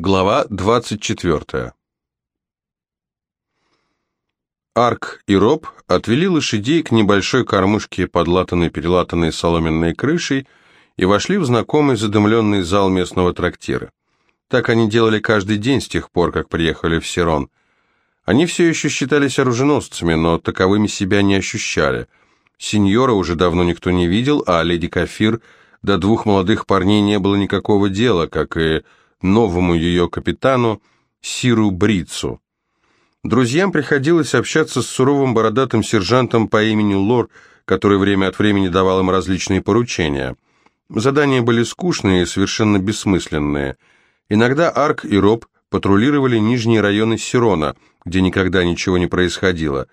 Глава 24. Арк и Роб отвели лошадей к небольшой кормушке под латанной-перелатанной соломенной крышей и вошли в знакомый задымленный зал местного трактира. Так они делали каждый день с тех пор, как приехали в Сирон. Они все еще считались оруженосцами, но таковыми себя не ощущали. Сеньора уже давно никто не видел, а леди Кафир до двух молодых парней не было никакого дела, как и новому ее капитану Сиру Брицу. Друзьям приходилось общаться с суровым бородатым сержантом по имени Лор, который время от времени давал им различные поручения. Задания были скучные и совершенно бессмысленные. Иногда Арк и Роб патрулировали нижние районы Сирона, где никогда ничего не происходило.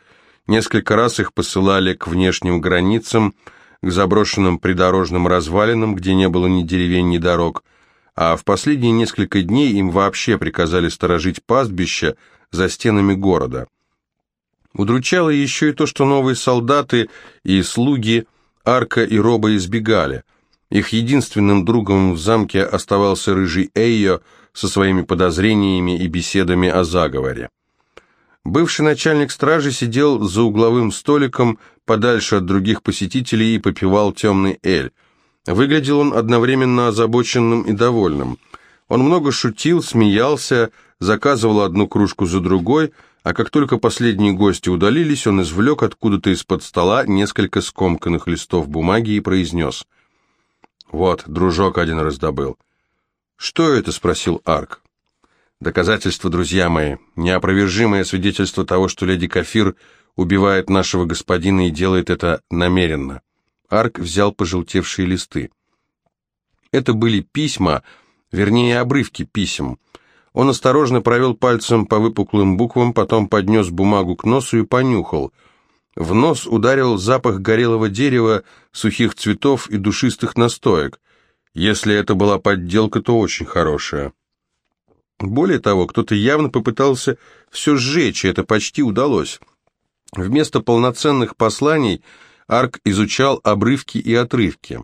Несколько раз их посылали к внешним границам, к заброшенным придорожным развалинам, где не было ни деревень, ни дорог – а в последние несколько дней им вообще приказали сторожить пастбища за стенами города. Удручало еще и то, что новые солдаты и слуги Арка и Роба избегали. Их единственным другом в замке оставался рыжий Эйо со своими подозрениями и беседами о заговоре. Бывший начальник стражи сидел за угловым столиком подальше от других посетителей и попивал темный эль. Выглядел он одновременно озабоченным и довольным. Он много шутил, смеялся, заказывал одну кружку за другой, а как только последние гости удалились, он извлек откуда-то из-под стола несколько скомканных листов бумаги и произнес. «Вот, дружок один раздобыл». «Что это?» — спросил Арк. «Доказательство, друзья мои, неопровержимое свидетельство того, что леди Кафир убивает нашего господина и делает это намеренно». Арк взял пожелтевшие листы. Это были письма, вернее, обрывки писем. Он осторожно провел пальцем по выпуклым буквам, потом поднес бумагу к носу и понюхал. В нос ударил запах горелого дерева, сухих цветов и душистых настоек. Если это была подделка, то очень хорошая. Более того, кто-то явно попытался все сжечь, и это почти удалось. Вместо полноценных посланий – Арк изучал обрывки и отрывки.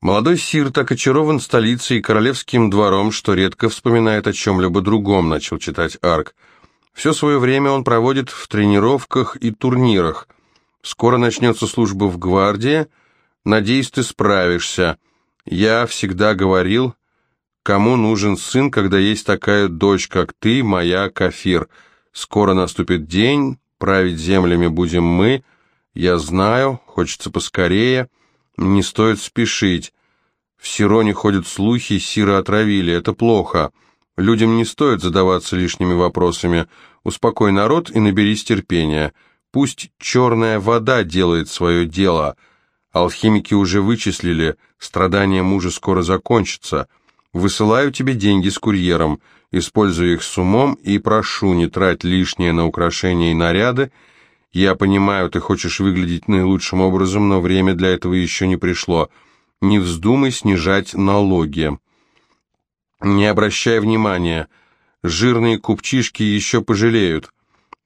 Молодой сир так очарован столицей и королевским двором, что редко вспоминает о чем-либо другом, начал читать Арк. Все свое время он проводит в тренировках и турнирах. Скоро начнется служба в гвардии. Надеюсь, ты справишься. Я всегда говорил, кому нужен сын, когда есть такая дочь, как ты, моя Кафир. Скоро наступит день, править землями будем мы, «Я знаю, хочется поскорее, не стоит спешить. В Сироне ходят слухи, Сира отравили, это плохо. Людям не стоит задаваться лишними вопросами. Успокой народ и наберись терпения. Пусть черная вода делает свое дело. Алхимики уже вычислили, страдания мужа скоро закончатся. Высылаю тебе деньги с курьером, используй их с умом и прошу, не трать лишнее на украшения и наряды, я понимаю, ты хочешь выглядеть наилучшим образом, но время для этого еще не пришло. Не вздумай снижать налоги. Не обращай внимания. Жирные купчишки еще пожалеют.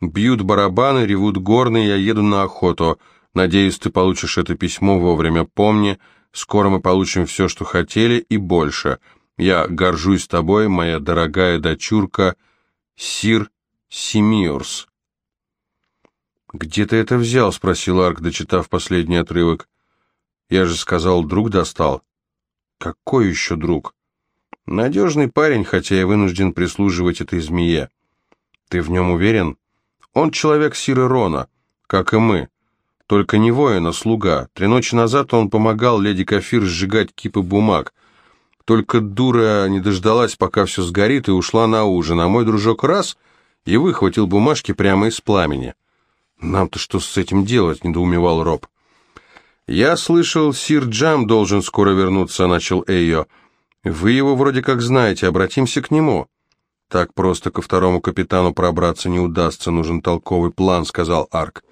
Бьют барабаны, ревут горны, я еду на охоту. Надеюсь, ты получишь это письмо вовремя. Помни, скоро мы получим все, что хотели, и больше. Я горжусь тобой, моя дорогая дочурка, Сир Симиорс. «Где ты это взял?» — спросил Арк, дочитав последний отрывок. «Я же сказал, друг достал». «Какой еще друг?» «Надежный парень, хотя и вынужден прислуживать этой змее». «Ты в нем уверен?» «Он человек Сиры Рона, как и мы. Только не воин, а слуга. Три ночи назад он помогал леди Кафир сжигать кипы бумаг. Только дура не дождалась, пока все сгорит, и ушла на ужин, а мой дружок раз и выхватил бумажки прямо из пламени». «Нам-то что с этим делать?» — недоумевал Роб. «Я слышал, сир Джам должен скоро вернуться», — начал Эйо. «Вы его вроде как знаете, обратимся к нему». «Так просто ко второму капитану пробраться не удастся, нужен толковый план», — сказал Арк.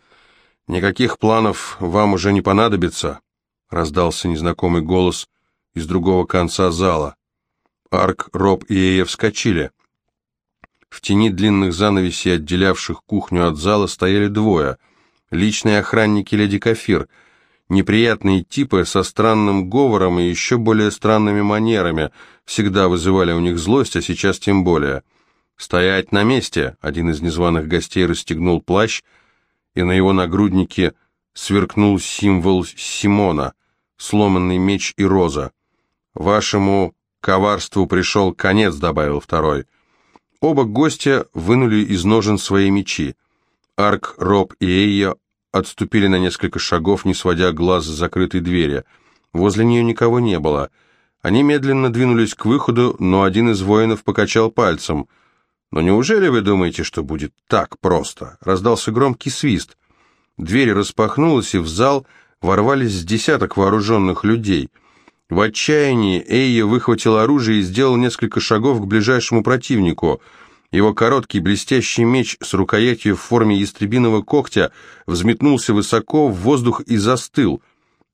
«Никаких планов вам уже не понадобится», — раздался незнакомый голос из другого конца зала. Арк, Роб и Эйо вскочили. В тени длинных занавесей, отделявших кухню от зала, стояли двое. Личные охранники леди Кафир. Неприятные типы со странным говором и еще более странными манерами всегда вызывали у них злость, а сейчас тем более. «Стоять на месте!» — один из незваных гостей расстегнул плащ, и на его нагруднике сверкнул символ Симона, сломанный меч и роза. «Вашему коварству пришел конец», — добавил второй. Оба гостя вынули из ножен свои мечи. Арк, Роб и Эйя отступили на несколько шагов, не сводя глаз с закрытой двери. Возле нее никого не было. Они медленно двинулись к выходу, но один из воинов покачал пальцем. «Но неужели вы думаете, что будет так просто?» Раздался громкий свист. Дверь распахнулась, и в зал ворвались десяток вооруженных людей. В отчаянии Эйя выхватил оружие и сделал несколько шагов к ближайшему противнику — его короткий блестящий меч с рукоятью в форме ястребиного когтя взметнулся высоко в воздух и застыл.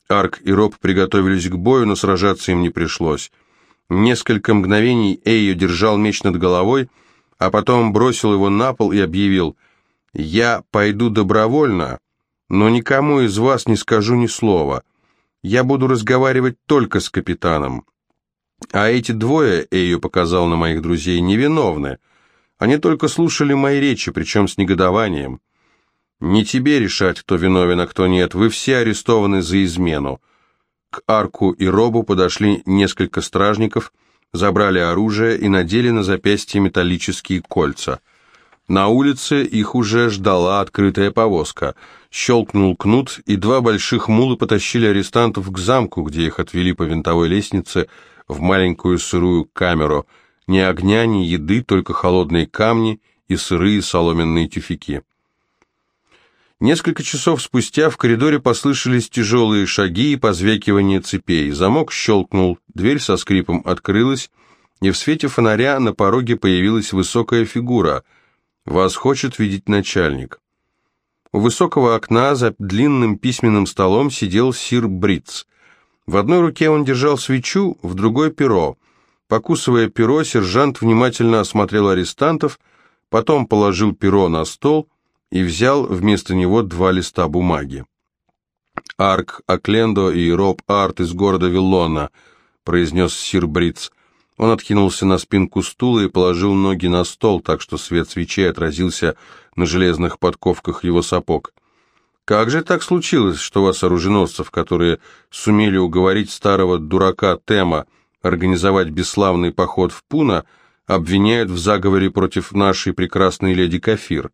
Арк и Роб приготовились к бою, но сражаться им не пришлось. Несколько мгновений Эйо держал меч над головой, а потом бросил его на пол и объявил «Я пойду добровольно, но никому из вас не скажу ни слова. Я буду разговаривать только с капитаном. А эти двое, Эйо показал на моих друзей, невиновны». Они только слушали мои речи, причем с негодованием. Не тебе решать, кто виновен, а кто нет. Вы все арестованы за измену. К Арку и Робу подошли несколько стражников, забрали оружие и надели на запястье металлические кольца. На улице их уже ждала открытая повозка. Щелкнул кнут, и два больших мула потащили арестантов к замку, где их отвели по винтовой лестнице в маленькую сырую камеру – ни огня, ни еды, только холодные камни и сырые соломенные тюфяки. Несколько часов спустя в коридоре послышались тяжелые шаги и позвякивание цепей. Замок щелкнул, дверь со скрипом открылась, и в свете фонаря на пороге появилась высокая фигура. «Вас хочет видеть начальник». У высокого окна за длинным письменным столом сидел сир Бриц. В одной руке он держал свечу, в другой — перо. Покусывая перо, сержант внимательно осмотрел арестантов, потом положил перо на стол и взял вместо него два листа бумаги. «Арк Аклендо и Роб Арт из города Виллона», — произнес сир Бриц. Он откинулся на спинку стула и положил ноги на стол, так что свет свечей отразился на железных подковках его сапог. «Как же так случилось, что вас, оруженосцев, которые сумели уговорить старого дурака Тема, — организовать бесславный поход в Пуна, обвиняют в заговоре против нашей прекрасной леди Кафир.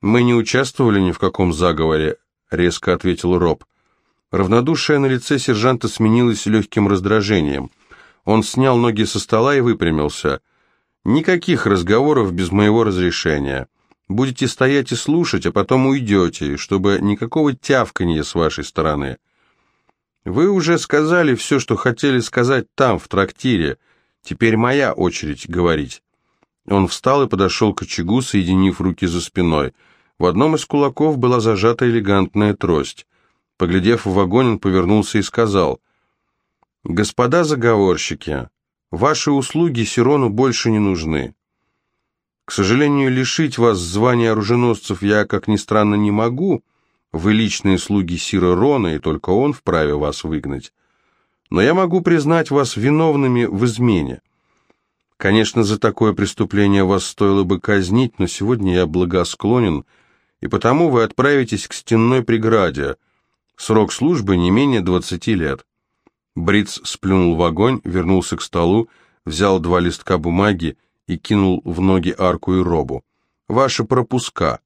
«Мы не участвовали ни в каком заговоре», — резко ответил Роб. Равнодушие на лице сержанта сменилось легким раздражением. Он снял ноги со стола и выпрямился. «Никаких разговоров без моего разрешения. Будете стоять и слушать, а потом уйдете, чтобы никакого тявканья с вашей стороны». Вы уже сказали все, что хотели сказать там, в трактире. Теперь моя очередь говорить. Он встал и подошел к очагу, соединив руки за спиной. В одном из кулаков была зажата элегантная трость. Поглядев в огонь, он повернулся и сказал, «Господа заговорщики, ваши услуги Сирону больше не нужны. К сожалению, лишить вас звания оруженосцев я, как ни странно, не могу, вы личные слуги Сира Рона, и только он вправе вас выгнать. Но я могу признать вас виновными в измене. Конечно, за такое преступление вас стоило бы казнить, но сегодня я благосклонен, и потому вы отправитесь к стенной преграде. Срок службы не менее двадцати лет». Бриц сплюнул в огонь, вернулся к столу, взял два листка бумаги и кинул в ноги арку и робу. «Ваши пропуска».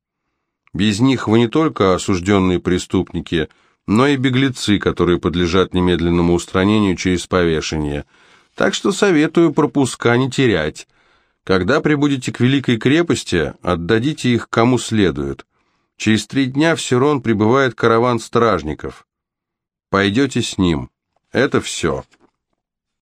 Без них вы не только осужденные преступники, но и беглецы, которые подлежат немедленному устранению через повешение. Так что советую пропуска не терять. Когда прибудете к Великой крепости, отдадите их кому следует. Через три дня в Сирон прибывает караван стражников. Пойдете с ним. Это все.